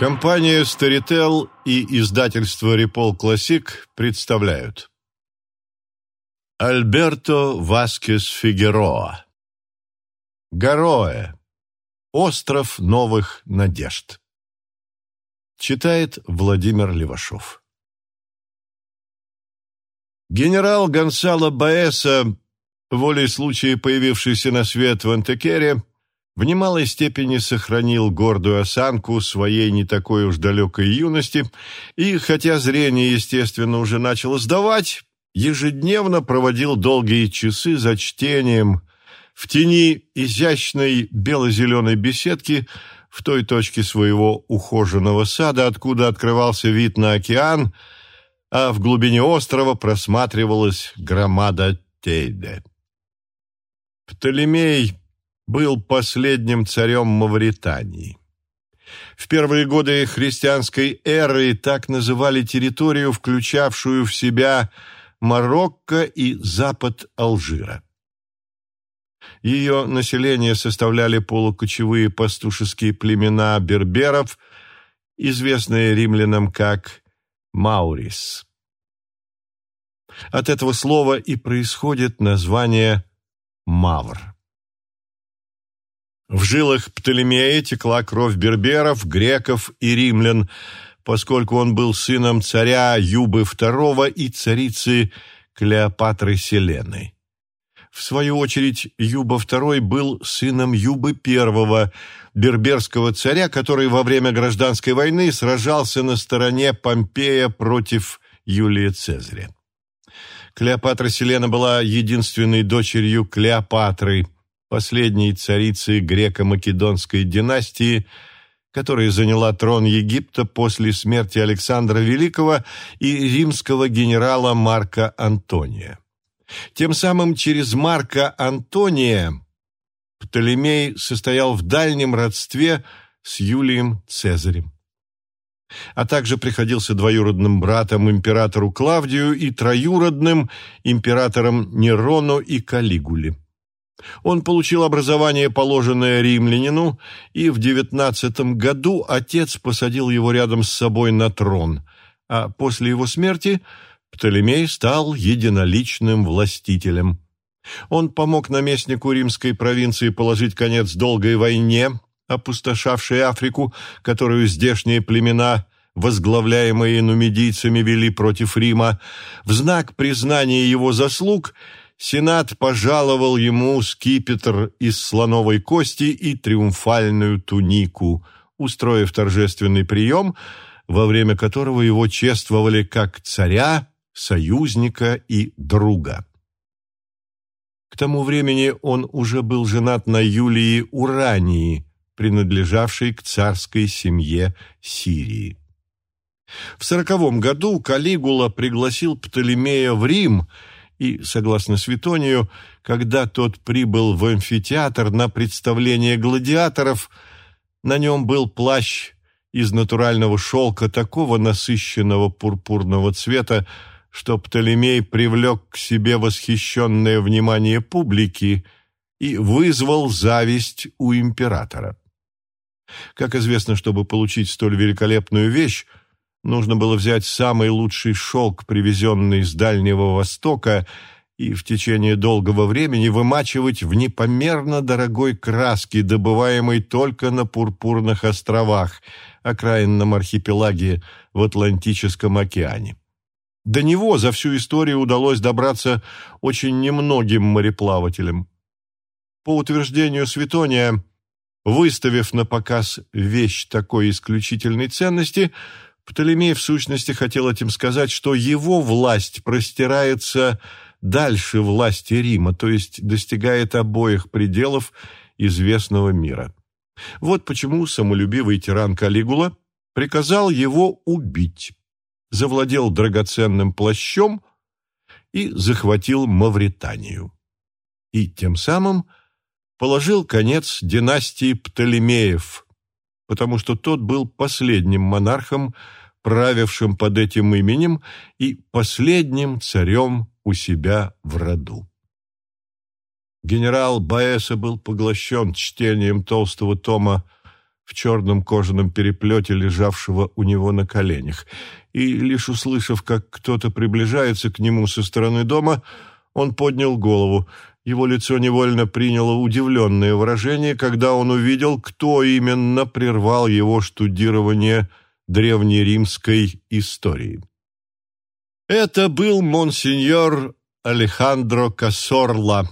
Компания Storytel и издательство Repol Classic представляют. Альберто Васкес Фигероа. Гароэ. Остров новых надежд. Читает Владимир Левашов. Генерал Гонсало Баэса, волей случая появившийся на свет в Антекере, в немалой степени сохранил гордую осанку своей не такой уж далекой юности и, хотя зрение, естественно, уже начало сдавать, ежедневно проводил долгие часы за чтением в тени изящной бело-зеленой беседки в той точке своего ухоженного сада, откуда открывался вид на океан, а в глубине острова просматривалась громада Тейде. Птолемей был последним царем Мавритании. В первые годы христианской эры так называли территорию, включавшую в себя Марокко и запад Алжира. Ее население составляли полукочевые пастушеские племена берберов, известные римлянам как Маурис. От этого слова и происходит название Мавр. В жилах Птолемея текла кровь берберов, греков и римлян, поскольку он был сыном царя Юбы II и царицы Клеопатры Селены. В свою очередь, Юба II был сыном Юбы I, берберского царя, который во время гражданской войны сражался на стороне Помпея против Юлия Цезаря. Клеопатра Селена была единственной дочерью Клеопатры – последней царицы греко-македонской династии, которая заняла трон Египта после смерти Александра Великого и римского генерала Марка Антония. Тем самым через Марка Антония Птолемей состоял в дальнем родстве с Юлием Цезарем а также приходился двоюродным братом императору Клавдию и троюродным императорам Нерону и Калигуле. Он получил образование, положенное римлянину, и в девятнадцатом году отец посадил его рядом с собой на трон, а после его смерти Птолемей стал единоличным властителем. Он помог наместнику римской провинции положить конец долгой войне, опустошавшей Африку, которую здешние племена, возглавляемые нумидийцами, вели против Рима. В знак признания его заслуг – Сенат пожаловал ему скипетр из слоновой кости и триумфальную тунику, устроив торжественный прием, во время которого его чествовали как царя, союзника и друга. К тому времени он уже был женат на Юлии Урании, принадлежавшей к царской семье Сирии. В сороковом году Калигула пригласил Птолемея в Рим – и, согласно Светонию, когда тот прибыл в амфитеатр на представление гладиаторов, на нем был плащ из натурального шелка такого насыщенного пурпурного цвета, что Птолемей привлек к себе восхищенное внимание публики и вызвал зависть у императора. Как известно, чтобы получить столь великолепную вещь, Нужно было взять самый лучший шелк, привезенный с Дальнего Востока, и в течение долгого времени вымачивать в непомерно дорогой краске, добываемой только на Пурпурных островах, окраинном архипелаге в Атлантическом океане. До него за всю историю удалось добраться очень немногим мореплавателям. По утверждению Светония, выставив на показ вещь такой исключительной ценности – Птолемей в сущности хотел этим сказать, что его власть простирается дальше власти Рима, то есть достигает обоих пределов известного мира. Вот почему самолюбивый тиран Калигула приказал его убить, завладел драгоценным плащом и захватил Мавританию. И тем самым положил конец династии Птолемеев, потому что тот был последним монархом, правившим под этим именем и последним царем у себя в роду. Генерал Баэса был поглощен чтением толстого тома в черном кожаном переплете, лежавшего у него на коленях. И, лишь услышав, как кто-то приближается к нему со стороны дома, он поднял голову. Его лицо невольно приняло удивленное выражение, когда он увидел, кто именно прервал его штудирование древнеримской истории. Это был монсеньор Алехандро Кассорла,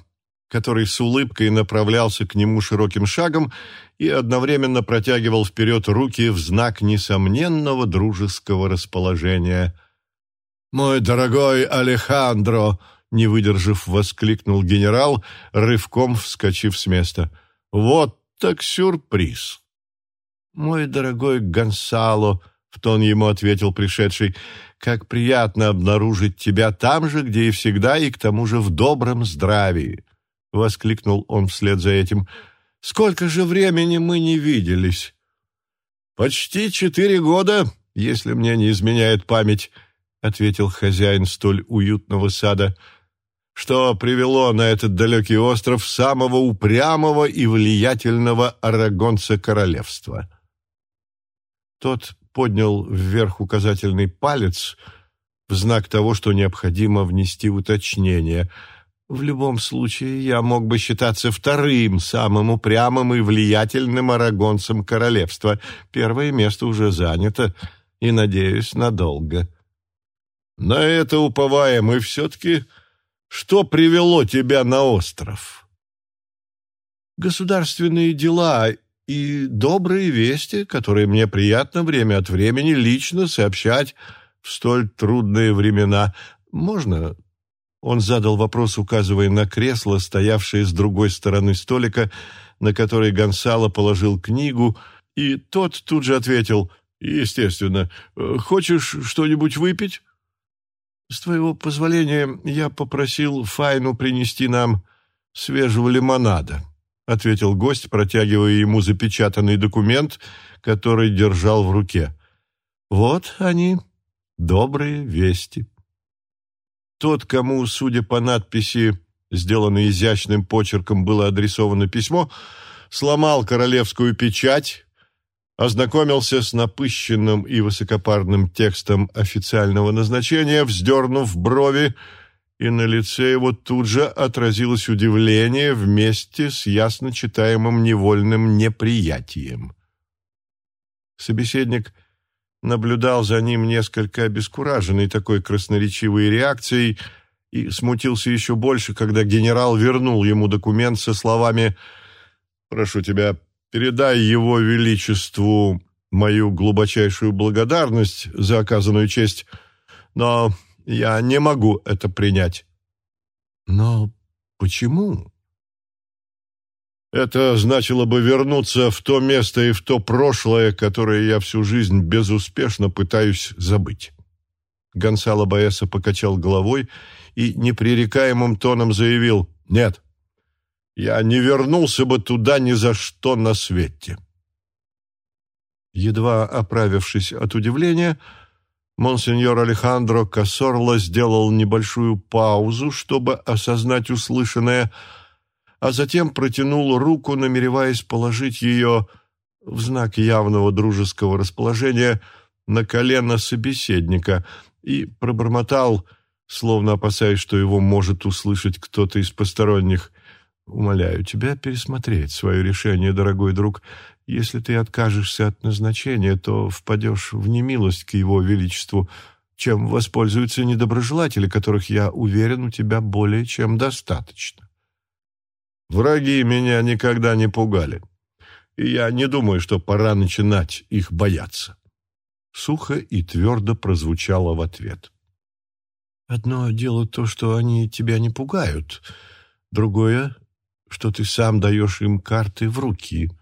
который с улыбкой направлялся к нему широким шагом и одновременно протягивал вперед руки в знак несомненного дружеского расположения. «Мой дорогой Алехандро!» — не выдержав, воскликнул генерал, рывком вскочив с места. «Вот так сюрприз!» «Мой дорогой Гонсало!» — в тон ему ответил пришедший. «Как приятно обнаружить тебя там же, где и всегда, и к тому же в добром здравии!» — воскликнул он вслед за этим. «Сколько же времени мы не виделись?» «Почти четыре года, если мне не изменяет память», — ответил хозяин столь уютного сада, «что привело на этот далекий остров самого упрямого и влиятельного арагонца королевства». Тот поднял вверх указательный палец в знак того, что необходимо внести уточнение. В любом случае, я мог бы считаться вторым, самым упрямым и влиятельным арагонцем королевства. Первое место уже занято, и, надеюсь, надолго. На это уповаем, и все-таки что привело тебя на остров? Государственные дела и добрые вести, которые мне приятно время от времени лично сообщать в столь трудные времена. Можно?» Он задал вопрос, указывая на кресло, стоявшее с другой стороны столика, на который Гонсало положил книгу, и тот тут же ответил, «Естественно. Хочешь что-нибудь выпить?» «С твоего позволения я попросил Файну принести нам свежего лимонада», ответил гость, протягивая ему запечатанный документ, который держал в руке. Вот они, добрые вести. Тот, кому, судя по надписи, сделанной изящным почерком, было адресовано письмо, сломал королевскую печать, ознакомился с напыщенным и высокопарным текстом официального назначения, вздернув брови, и на лице его тут же отразилось удивление вместе с ясно читаемым невольным неприятием. Собеседник наблюдал за ним несколько обескураженный такой красноречивой реакцией и смутился еще больше, когда генерал вернул ему документ со словами «Прошу тебя, передай его величеству мою глубочайшую благодарность за оказанную честь, но я не могу это принять. Но почему? Это значило бы вернуться в то место и в то прошлое, которое я всю жизнь безуспешно пытаюсь забыть. Гонсало Баэса покачал головой и непререкаемым тоном заявил «Нет, я не вернулся бы туда ни за что на свете». Едва оправившись от удивления, Монсеньор Алехандро Кассорло сделал небольшую паузу, чтобы осознать услышанное, а затем протянул руку, намереваясь положить ее в знак явного дружеского расположения на колено собеседника и пробормотал, словно опасаясь, что его может услышать кто-то из посторонних. «Умоляю тебя пересмотреть свое решение, дорогой друг. Если ты откажешься от назначения, то впадешь в немилость к его величеству, чем воспользуются недоброжелатели, которых, я уверен, у тебя более чем достаточно. Враги меня никогда не пугали, и я не думаю, что пора начинать их бояться. Сухо и твердо прозвучало в ответ. Одно дело то, что они тебя не пугают, другое, что ты сам даешь им карты в руки ——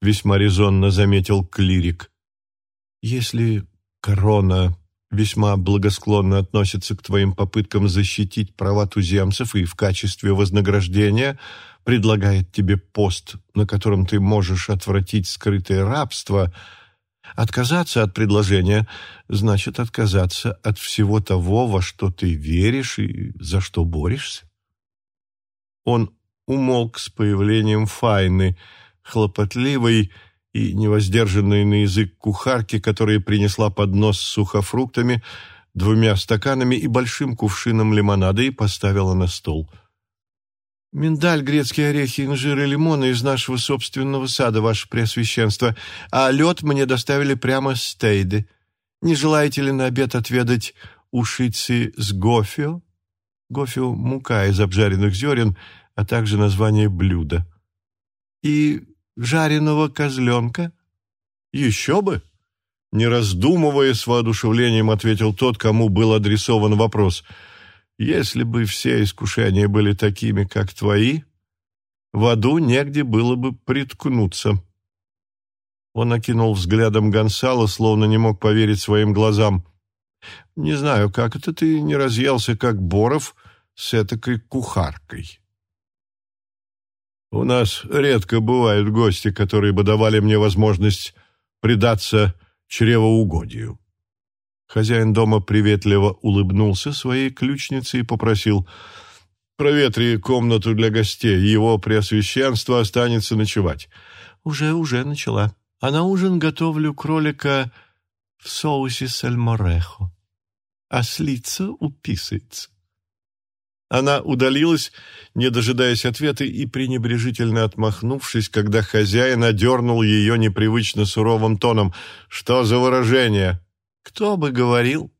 весьма резонно заметил клирик. «Если корона весьма благосклонно относится к твоим попыткам защитить права туземцев и в качестве вознаграждения предлагает тебе пост, на котором ты можешь отвратить скрытое рабство, отказаться от предложения значит отказаться от всего того, во что ты веришь и за что борешься». Он умолк с появлением Файны — хлопотливой и невоздержанные на язык кухарки, которая принесла поднос с сухофруктами, двумя стаканами и большим кувшином лимонада и поставила на стол. «Миндаль, грецкие орехи, инжир и лимоны из нашего собственного сада, ваше преосвященство, а лед мне доставили прямо с Тейды. Не желаете ли на обед отведать ушицы с гофио?» Гофио – мука из обжаренных зерен, а также название блюда. «И жареного козленка?» «Еще бы!» Не раздумывая, с воодушевлением ответил тот, кому был адресован вопрос. «Если бы все искушения были такими, как твои, в аду негде было бы приткнуться». Он окинул взглядом Гонсала, словно не мог поверить своим глазам. «Не знаю, как это ты не разъелся, как Боров, с этакой кухаркой?» «У нас редко бывают гости, которые бы давали мне возможность предаться чревоугодию». Хозяин дома приветливо улыбнулся своей ключнице и попросил «Проветри комнату для гостей, его преосвященство останется ночевать». «Уже, уже начала. А на ужин готовлю кролика в соусе сальморехо. А слица уписается». Она удалилась, не дожидаясь ответа и пренебрежительно отмахнувшись, когда хозяин одернул ее непривычно суровым тоном. «Что за выражение?» «Кто бы говорил?»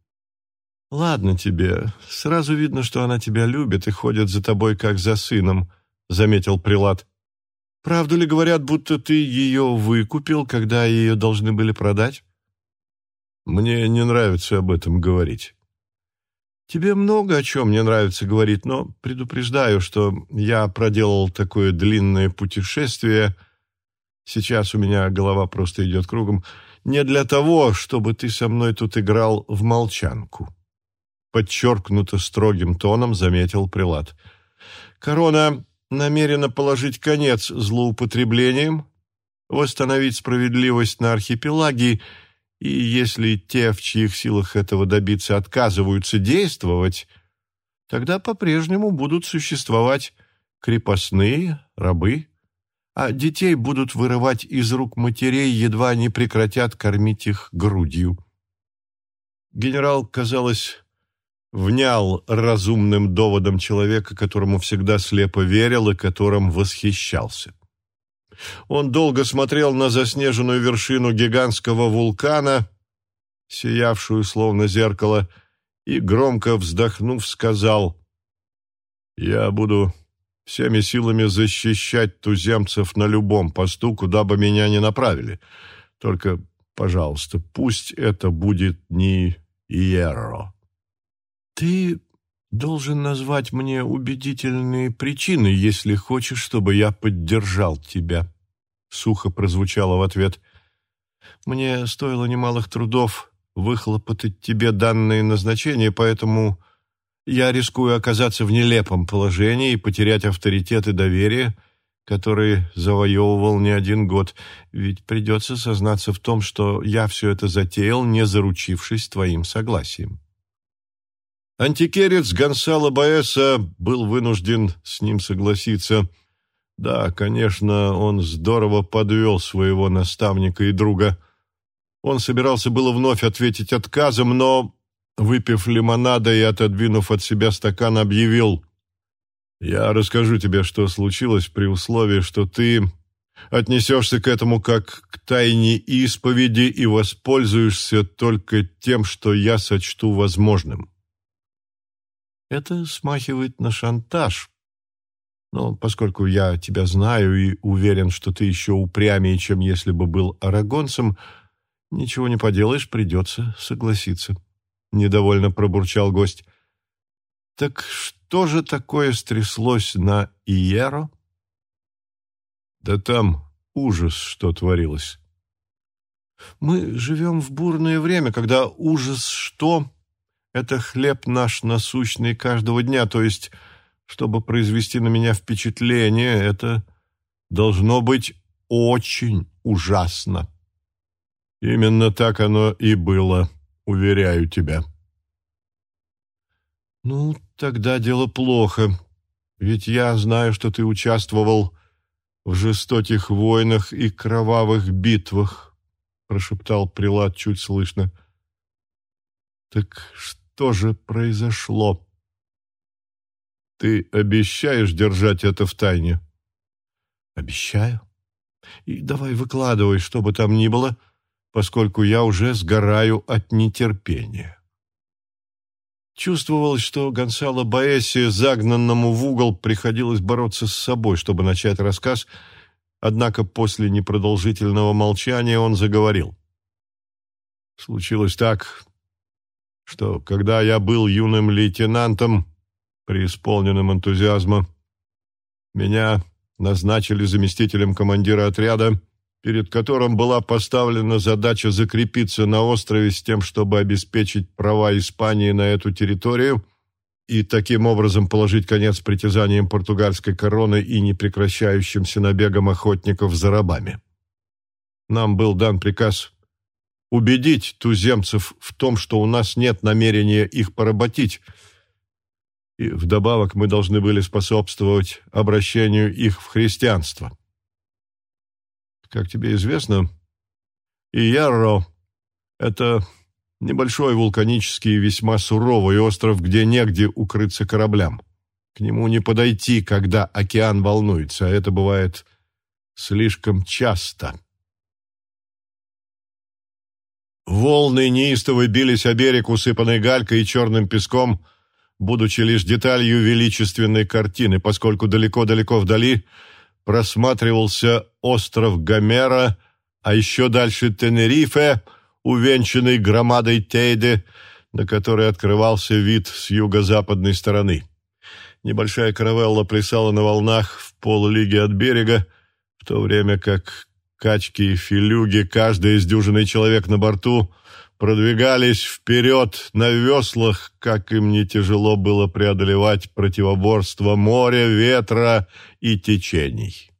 «Ладно тебе. Сразу видно, что она тебя любит и ходит за тобой, как за сыном», — заметил Прилад. «Правду ли говорят, будто ты ее выкупил, когда ее должны были продать?» «Мне не нравится об этом говорить». Тебе много о чем не нравится говорить, но предупреждаю, что я проделал такое длинное путешествие. Сейчас у меня голова просто идет кругом. Не для того, чтобы ты со мной тут играл в молчанку. Подчеркнуто строгим тоном заметил Прилад. Корона намерена положить конец злоупотреблениям, восстановить справедливость на архипелаге и если те, в чьих силах этого добиться, отказываются действовать, тогда по-прежнему будут существовать крепостные, рабы, а детей будут вырывать из рук матерей, едва они прекратят кормить их грудью. Генерал, казалось, внял разумным доводом человека, которому всегда слепо верил и которым восхищался. Он долго смотрел на заснеженную вершину гигантского вулкана, сиявшую словно зеркало, и, громко вздохнув, сказал, «Я буду всеми силами защищать туземцев на любом посту, куда бы меня ни направили. Только, пожалуйста, пусть это будет не Иерро». «Ты должен назвать мне убедительные причины, если хочешь, чтобы я поддержал тебя», — сухо прозвучало в ответ. «Мне стоило немалых трудов выхлопотать тебе данные назначения, поэтому я рискую оказаться в нелепом положении и потерять авторитет и доверие, которые завоевывал не один год, ведь придется сознаться в том, что я все это затеял, не заручившись твоим согласием». Антикерец Гонсало Баэса был вынужден с ним согласиться. Да, конечно, он здорово подвел своего наставника и друга. Он собирался было вновь ответить отказом, но, выпив лимонада и отодвинув от себя стакан, объявил «Я расскажу тебе, что случилось при условии, что ты отнесешься к этому как к тайне исповеди и воспользуешься только тем, что я сочту возможным». Это смахивает на шантаж. Но поскольку я тебя знаю и уверен, что ты еще упрямее, чем если бы был арагонцем, ничего не поделаешь, придется согласиться. Недовольно пробурчал гость. Так что же такое стряслось на Иеро? Да там ужас, что творилось. Мы живем в бурное время, когда ужас что это хлеб наш насущный каждого дня, то есть, чтобы произвести на меня впечатление, это должно быть очень ужасно. Именно так оно и было, уверяю тебя. Ну, тогда дело плохо, ведь я знаю, что ты участвовал в жестоких войнах и кровавых битвах, прошептал прилад чуть слышно. Так что же произошло? Ты обещаешь держать это в тайне? Обещаю. И давай выкладывай, что бы там ни было, поскольку я уже сгораю от нетерпения. Чувствовалось, что Гонсало Баэси, загнанному в угол, приходилось бороться с собой, чтобы начать рассказ, однако после непродолжительного молчания он заговорил. Случилось так, что когда я был юным лейтенантом, преисполненным энтузиазма, меня назначили заместителем командира отряда перед которым была поставлена задача закрепиться на острове с тем, чтобы обеспечить права Испании на эту территорию и таким образом положить конец притязаниям португальской короны и непрекращающимся набегам охотников за рабами. Нам был дан приказ убедить туземцев в том, что у нас нет намерения их поработить, и вдобавок мы должны были способствовать обращению их в христианство. Как тебе известно, Иярро — это небольшой вулканический и весьма суровый остров, где негде укрыться кораблям. К нему не подойти, когда океан волнуется, а это бывает слишком часто. Волны неистово бились о берег, усыпанный галькой и черным песком, будучи лишь деталью величественной картины, поскольку далеко-далеко вдали — просматривался остров Гомера, а еще дальше Тенерифе, увенчанный громадой Тейде, на которой открывался вид с юго-западной стороны. Небольшая каравелла плясала на волнах в полулиги от берега, в то время как качки и филюги, каждый из дюжины человек на борту, продвигались вперед на веслах, как им не тяжело было преодолевать противоборство моря, ветра и течений.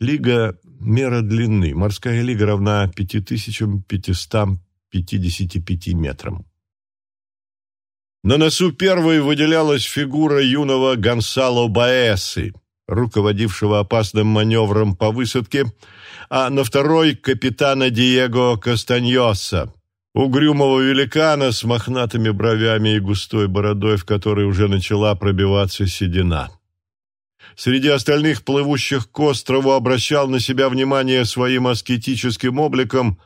Лига – мера длины. Морская лига равна 5555 метрам. На носу первой выделялась фигура юного Гонсало Баэсы, руководившего опасным маневром по высадке – а на второй — капитана Диего Кастаньоса, угрюмого великана с мохнатыми бровями и густой бородой, в которой уже начала пробиваться седина. Среди остальных плывущих к острову обращал на себя внимание своим аскетическим обликом,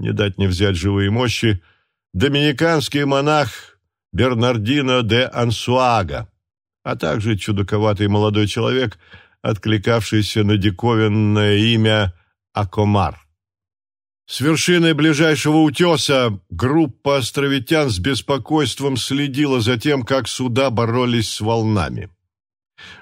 не дать не взять живые мощи, доминиканский монах Бернардино де Ансуага, а также чудаковатый молодой человек, откликавшийся на диковинное имя Акомар. С вершины ближайшего утеса группа островитян с беспокойством следила за тем, как суда боролись с волнами.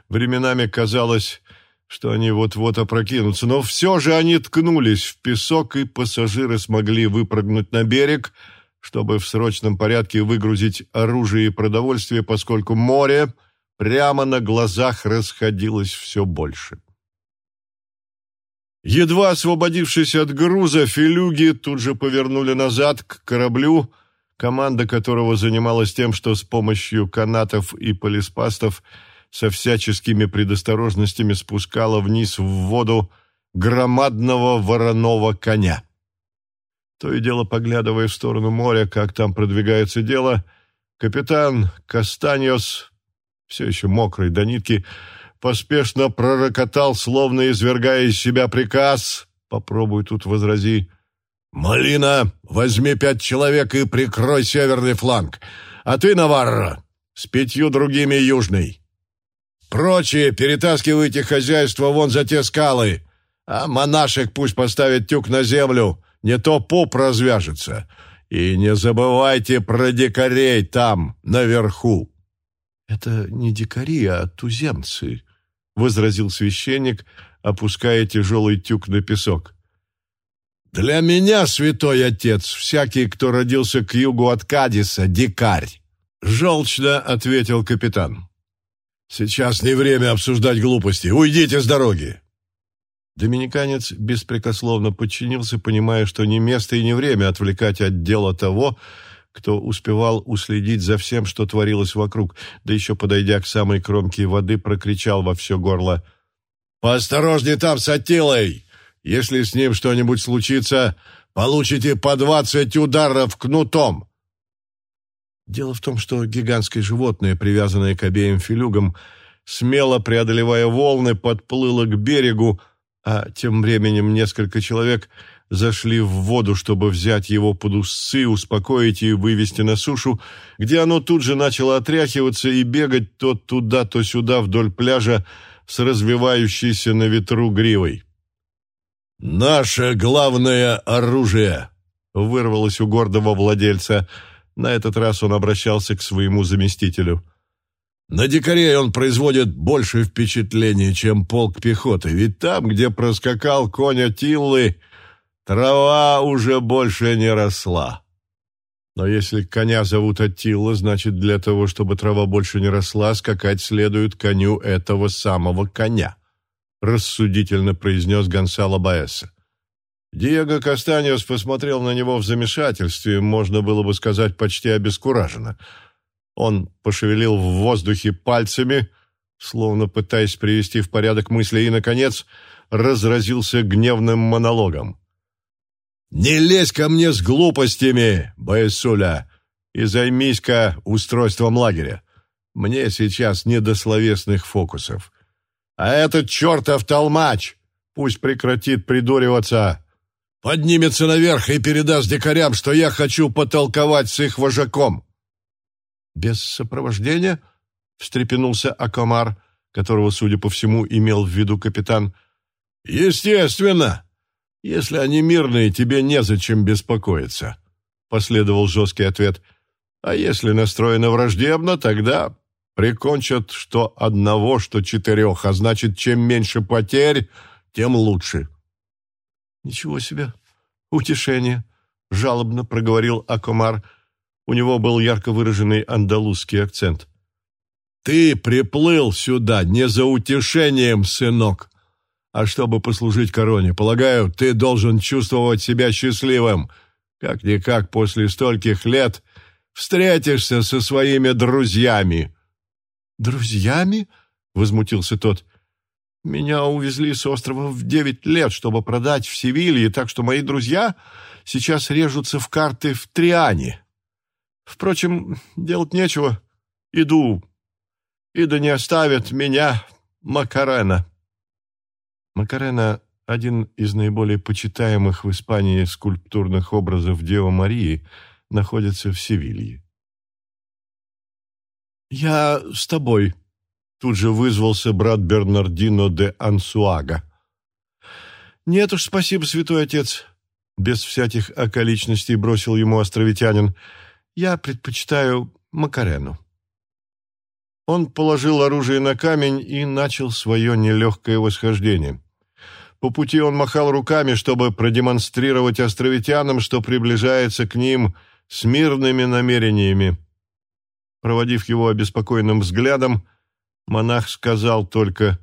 Временами казалось, что они вот-вот опрокинутся, но все же они ткнулись в песок, и пассажиры смогли выпрыгнуть на берег, чтобы в срочном порядке выгрузить оружие и продовольствие, поскольку море прямо на глазах расходилось все больше. Едва освободившись от груза, филюги тут же повернули назад к кораблю, команда которого занималась тем, что с помощью канатов и полиспастов со всяческими предосторожностями спускала вниз в воду громадного вороного коня. То и дело, поглядывая в сторону моря, как там продвигается дело, капитан Кастаньос, все еще мокрый до нитки, поспешно пророкотал, словно извергая из себя приказ. Попробуй тут возрази. «Малина, возьми пять человек и прикрой северный фланг, а ты, Наварра, с пятью другими южный. Прочие перетаскивайте хозяйство вон за те скалы, а монашек пусть поставит тюк на землю, не то пуп развяжется. И не забывайте про дикарей там, наверху». «Это не дикари, а туземцы», — возразил священник, опуская тяжелый тюк на песок. «Для меня, святой отец, всякий, кто родился к югу от Кадиса, дикарь!» — желчно ответил капитан. «Сейчас не время обсуждать глупости. Уйдите с дороги!» Доминиканец беспрекословно подчинился, понимая, что не место и не время отвлекать от дела того, кто успевал уследить за всем, что творилось вокруг, да еще, подойдя к самой кромке воды, прокричал во все горло «Поосторожней там с Аттилой! Если с ним что-нибудь случится, получите по двадцать ударов кнутом!» Дело в том, что гигантское животное, привязанное к обеим филюгам, смело преодолевая волны, подплыло к берегу, а тем временем несколько человек зашли в воду, чтобы взять его под усы, успокоить и вывести на сушу, где оно тут же начало отряхиваться и бегать то туда, то сюда вдоль пляжа с развивающейся на ветру гривой. «Наше главное оружие!» — вырвалось у гордого владельца. На этот раз он обращался к своему заместителю. «На дикарей он производит больше впечатления, чем полк пехоты, ведь там, где проскакал конь Атиллы, трава уже больше не росла. Но если коня зовут Аттила, значит, для того, чтобы трава больше не росла, скакать следует коню этого самого коня» рассудительно произнес Гонсало Баэса. Диего Кастаниос посмотрел на него в замешательстве, можно было бы сказать, почти обескураженно. Он пошевелил в воздухе пальцами, словно пытаясь привести в порядок мысли, и, наконец, разразился гневным монологом. «Не лезь ко мне с глупостями, Баэсуля, и займись-ка устройством лагеря. Мне сейчас не до словесных фокусов. А этот чертов толмач пусть прекратит придуриваться, поднимется наверх и передаст дикарям, что я хочу потолковать с их вожаком. Без сопровождения встрепенулся Акомар, которого, судя по всему, имел в виду капитан. Естественно. Если они мирные, тебе незачем беспокоиться, последовал жесткий ответ. А если настроено враждебно, тогда Прикончат что одного, что четырех, а значит, чем меньше потерь, тем лучше. Ничего себе, утешение, жалобно проговорил Акомар. У него был ярко выраженный андалузский акцент. Ты приплыл сюда не за утешением, сынок, а чтобы послужить короне. Полагаю, ты должен чувствовать себя счастливым. Как-никак после стольких лет встретишься со своими друзьями. «Друзьями?» — возмутился тот. «Меня увезли с острова в девять лет, чтобы продать в Севилье, так что мои друзья сейчас режутся в карты в Триане. Впрочем, делать нечего. Иду. И да не оставят меня Макарена». Макарена — один из наиболее почитаемых в Испании скульптурных образов Девы Марии, находится в Севилье. «Я с тобой», — тут же вызвался брат Бернардино де Ансуага. «Нет уж, спасибо, святой отец», — без всяких околичностей бросил ему островитянин. «Я предпочитаю Макарену». Он положил оружие на камень и начал свое нелегкое восхождение. По пути он махал руками, чтобы продемонстрировать островитянам, что приближается к ним с мирными намерениями. Проводив его обеспокоенным взглядом, монах сказал только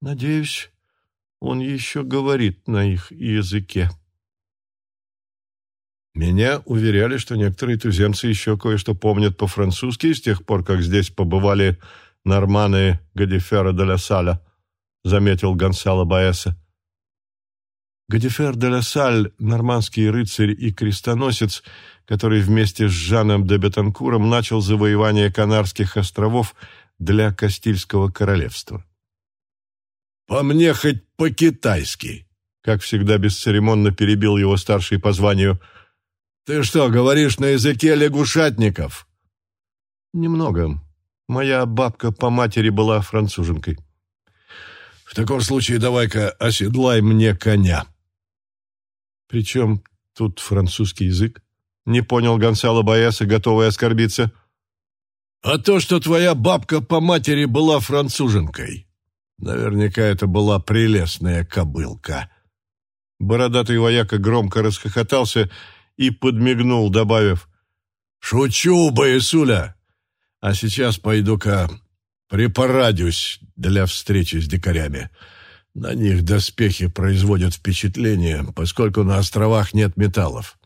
«Надеюсь, он еще говорит на их языке». Меня уверяли, что некоторые туземцы еще кое-что помнят по-французски с тех пор, как здесь побывали норманы Гадифера де ла Саля, заметил Гонсало Баэса. Гадифер де ла Саль, нормандский рыцарь и крестоносец, который вместе с Жаном де Бетанкуром начал завоевание Канарских островов для Кастильского королевства. «По мне хоть по-китайски», — как всегда бесцеремонно перебил его старший по званию. «Ты что, говоришь на языке лягушатников?» «Немного. Моя бабка по матери была француженкой». «В таком случае давай-ка оседлай мне коня». «Причем тут французский язык?» Не понял Гонсало Бояса, готовый оскорбиться. А то, что твоя бабка по матери была француженкой. Наверняка это была прелестная кобылка. Бородатый вояка громко расхохотался и подмигнул, добавив «Шучу, Боясуля! А сейчас пойду-ка припорадюсь для встречи с дикарями. На них доспехи производят впечатление, поскольку на островах нет металлов».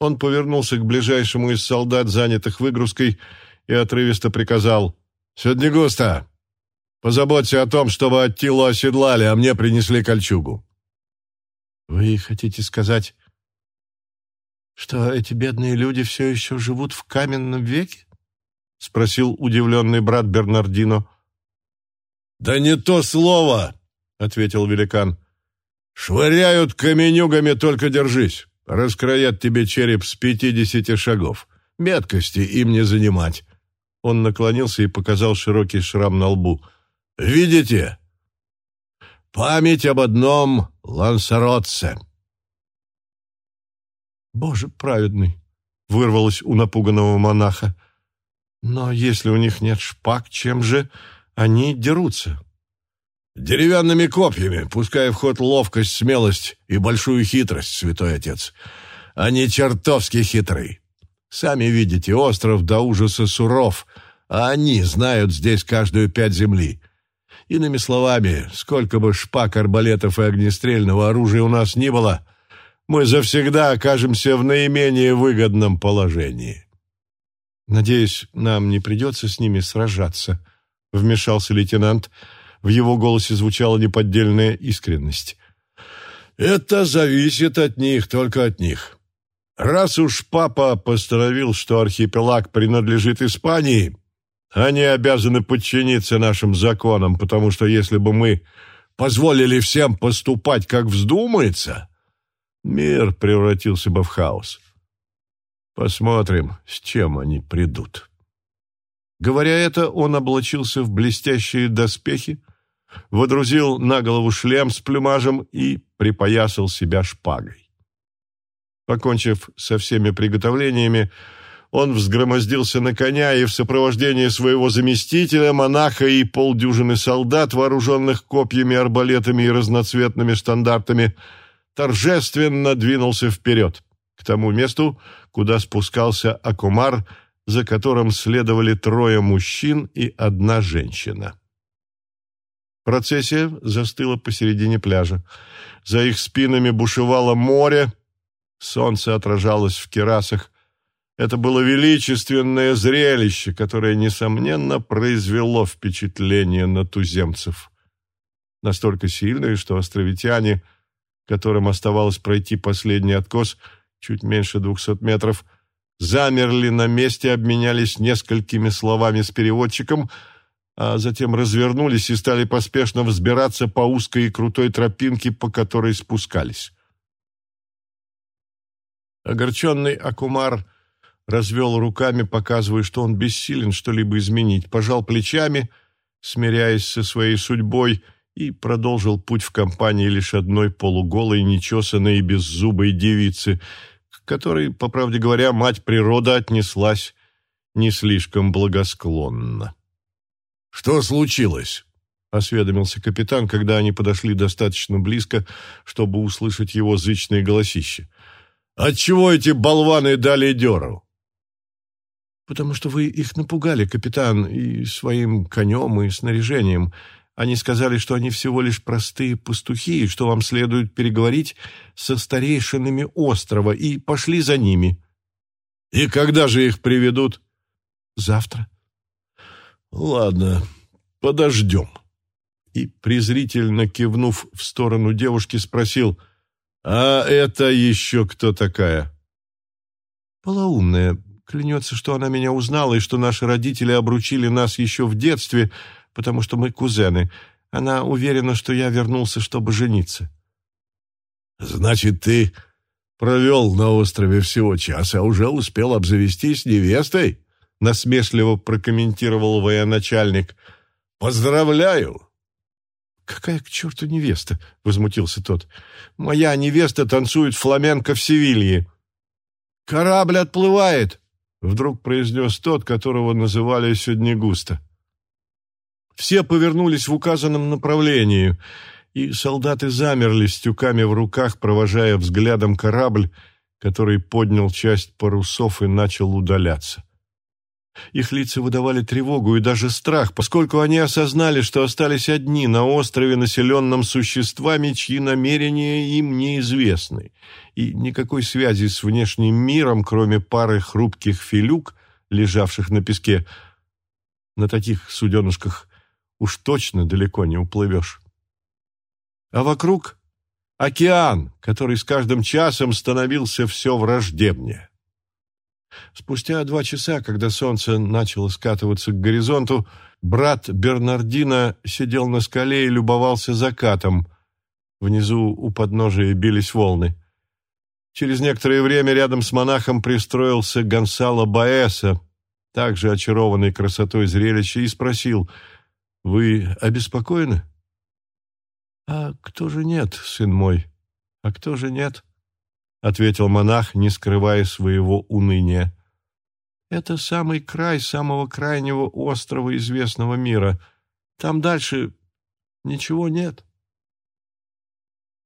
Он повернулся к ближайшему из солдат, занятых выгрузкой, и отрывисто приказал «Сюда густо! Позаботься о том, чтобы Аттилу оседлали, а мне принесли кольчугу». «Вы хотите сказать, что эти бедные люди все еще живут в каменном веке?» — спросил удивленный брат Бернардино. «Да не то слово!» — ответил великан. «Швыряют каменюгами, только держись. Раскроят тебе череп с пятидесяти шагов. Меткости им не занимать». Он наклонился и показал широкий шрам на лбу. «Видите? Память об одном лансаротце». «Боже праведный!» — вырвалось у напуганного монаха. «Но если у них нет шпаг, чем же они дерутся?» «Деревянными копьями, пуская в ход ловкость, смелость и большую хитрость, святой отец. Они чертовски хитрые. Сами видите, остров до ужаса суров, а они знают здесь каждую пять земли. Иными словами, сколько бы шпаг, арбалетов и огнестрельного оружия у нас ни было, мы завсегда окажемся в наименее выгодном положении. «Надеюсь, нам не придется с ними сражаться», — вмешался лейтенант. В его голосе звучала неподдельная искренность. «Это зависит от них, только от них. Раз уж папа постановил, что архипелаг принадлежит Испании, они обязаны подчиниться нашим законам, потому что если бы мы позволили всем поступать, как вздумается, мир превратился бы в хаос. Посмотрим, с чем они придут. Говоря это, он облачился в блестящие доспехи, водрузил на голову шлем с плюмажем и припоясал себя шпагой. Покончив со всеми приготовлениями, он взгромоздился на коня и в сопровождении своего заместителя, монаха и полдюжины солдат, вооруженных копьями, арбалетами и разноцветными стандартами, торжественно двинулся вперед, к тому месту, куда спускался Акумар, за которым следовали трое мужчин и одна женщина. Процессия застыла посередине пляжа. За их спинами бушевало море, солнце отражалось в керасах. Это было величественное зрелище, которое, несомненно, произвело впечатление на туземцев. Настолько сильное, что островитяне, которым оставалось пройти последний откос – чуть меньше двухсот метров, замерли на месте, обменялись несколькими словами с переводчиком, а затем развернулись и стали поспешно взбираться по узкой и крутой тропинке, по которой спускались. Огорченный Акумар развел руками, показывая, что он бессилен что-либо изменить, пожал плечами, смиряясь со своей судьбой, и продолжил путь в компании лишь одной полуголой, нечесанной и беззубой девицы, которой, по правде говоря, мать природа отнеслась не слишком благосклонно. «Что случилось?» — осведомился капитан, когда они подошли достаточно близко, чтобы услышать его зычное голосище. «Отчего эти болваны дали дёру?» «Потому что вы их напугали, капитан, и своим конем, и снаряжением. Они сказали, что они всего лишь простые пастухи, и что вам следует переговорить со старейшинами острова, и пошли за ними. И когда же их приведут? Завтра. Ладно, подождем. И, презрительно кивнув в сторону девушки, спросил, «А это еще кто такая?» «Полоумная. Клянется, что она меня узнала, и что наши родители обручили нас еще в детстве, — потому что мы кузены. Она уверена, что я вернулся, чтобы жениться». «Значит, ты провел на острове всего час, а уже успел обзавестись невестой?» — насмешливо прокомментировал военачальник. «Поздравляю!» «Какая к черту невеста?» — возмутился тот. «Моя невеста танцует фламенко в Севилье». «Корабль отплывает!» — вдруг произнес тот, которого называли сегодня густо. Все повернулись в указанном направлении, и солдаты замерли с тюками в руках, провожая взглядом корабль, который поднял часть парусов и начал удаляться. Их лица выдавали тревогу и даже страх, поскольку они осознали, что остались одни на острове, населенном существами, чьи намерения им неизвестны, и никакой связи с внешним миром, кроме пары хрупких филюк, лежавших на песке. На таких суденышках уж точно далеко не уплывешь. А вокруг океан, который с каждым часом становился все враждебнее. Спустя два часа, когда солнце начало скатываться к горизонту, брат Бернардина сидел на скале и любовался закатом. Внизу у подножия бились волны. Через некоторое время рядом с монахом пристроился Гонсало Баэса, также очарованный красотой зрелища, и спросил, «Вы обеспокоены?» «А кто же нет, сын мой? А кто же нет?» — ответил монах, не скрывая своего уныния. «Это самый край самого крайнего острова известного мира. Там дальше ничего нет».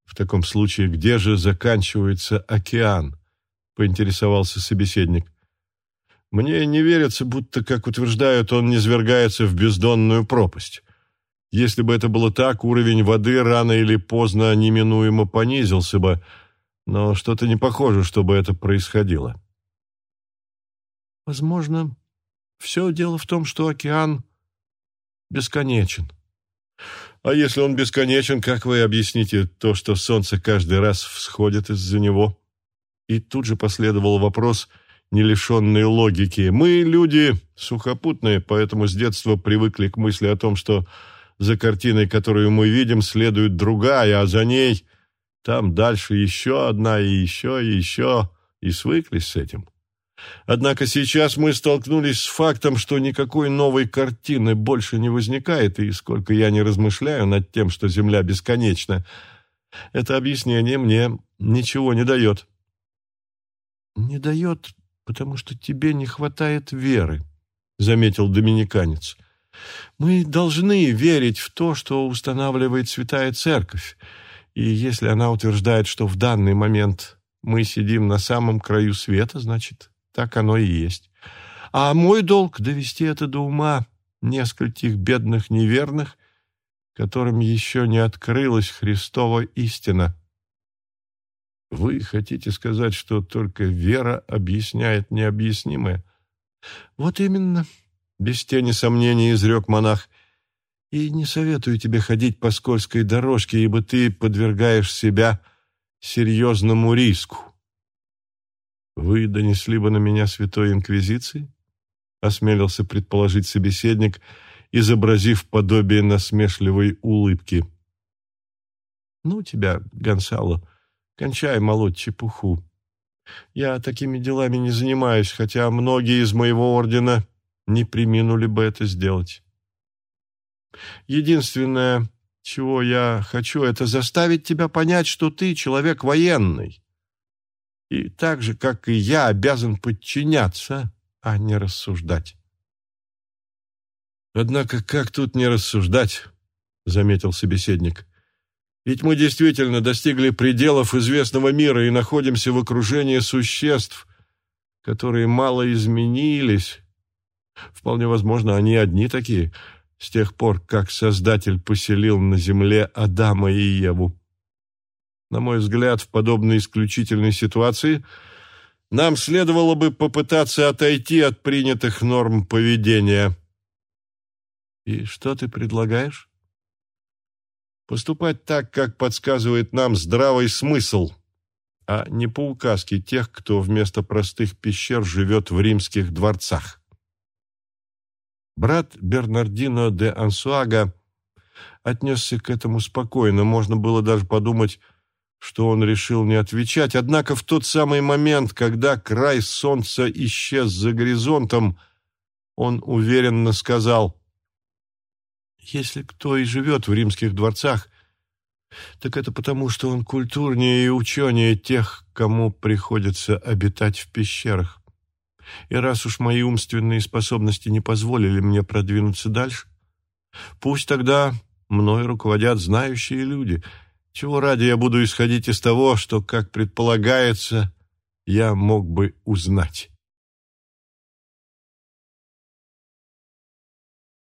«В таком случае где же заканчивается океан?» — поинтересовался собеседник. «Мне не верится, будто, как утверждают, он низвергается в бездонную пропасть. Если бы это было так, уровень воды рано или поздно неминуемо понизился бы, но что-то не похоже, чтобы это происходило». «Возможно, все дело в том, что океан бесконечен», а если он бесконечен, как вы объясните то, что солнце каждый раз всходит из-за него? И тут же последовал вопрос, не лишенный логики. Мы, люди сухопутные, поэтому с детства привыкли к мысли о том, что за картиной, которую мы видим, следует другая, а за ней там дальше еще одна и еще, и еще, и свыклись с этим. Однако сейчас мы столкнулись с фактом, что никакой новой картины больше не возникает, и сколько я не размышляю над тем, что Земля бесконечна, это объяснение мне ничего не дает. «Не дает, потому что тебе не хватает веры», — заметил доминиканец. «Мы должны верить в то, что устанавливает Святая Церковь, и если она утверждает, что в данный момент мы сидим на самом краю света, значит, так оно и есть. А мой долг — довести это до ума нескольких бедных неверных, которым еще не открылась Христова истина. Вы хотите сказать, что только вера объясняет необъяснимое? Вот именно, без тени сомнений изрек монах. И не советую тебе ходить по скользкой дорожке, ибо ты подвергаешь себя серьезному риску. «Вы донесли бы на меня святой инквизиции?» — осмелился предположить собеседник, изобразив подобие насмешливой улыбки. «Ну тебя, Гонсало, кончай молоть чепуху. Я такими делами не занимаюсь, хотя многие из моего ордена не приминули бы это сделать. Единственное, чего я хочу, это заставить тебя понять, что ты человек военный, и так же, как и я, обязан подчиняться, а не рассуждать. «Однако как тут не рассуждать?» — заметил собеседник. «Ведь мы действительно достигли пределов известного мира и находимся в окружении существ, которые мало изменились. Вполне возможно, они одни такие, с тех пор, как Создатель поселил на земле Адама и Еву. На мой взгляд, в подобной исключительной ситуации нам следовало бы попытаться отойти от принятых норм поведения. И что ты предлагаешь? Поступать так, как подсказывает нам здравый смысл, а не по указке тех, кто вместо простых пещер живет в римских дворцах. Брат Бернардино де Ансуага отнесся к этому спокойно. Можно было даже подумать, что он решил не отвечать, однако в тот самый момент, когда край солнца исчез за горизонтом, он уверенно сказал, «Если кто и живет в римских дворцах, так это потому, что он культурнее и ученее тех, кому приходится обитать в пещерах. И раз уж мои умственные способности не позволили мне продвинуться дальше, пусть тогда мной руководят знающие люди — чего ради я буду исходить из того, что, как предполагается, я мог бы узнать?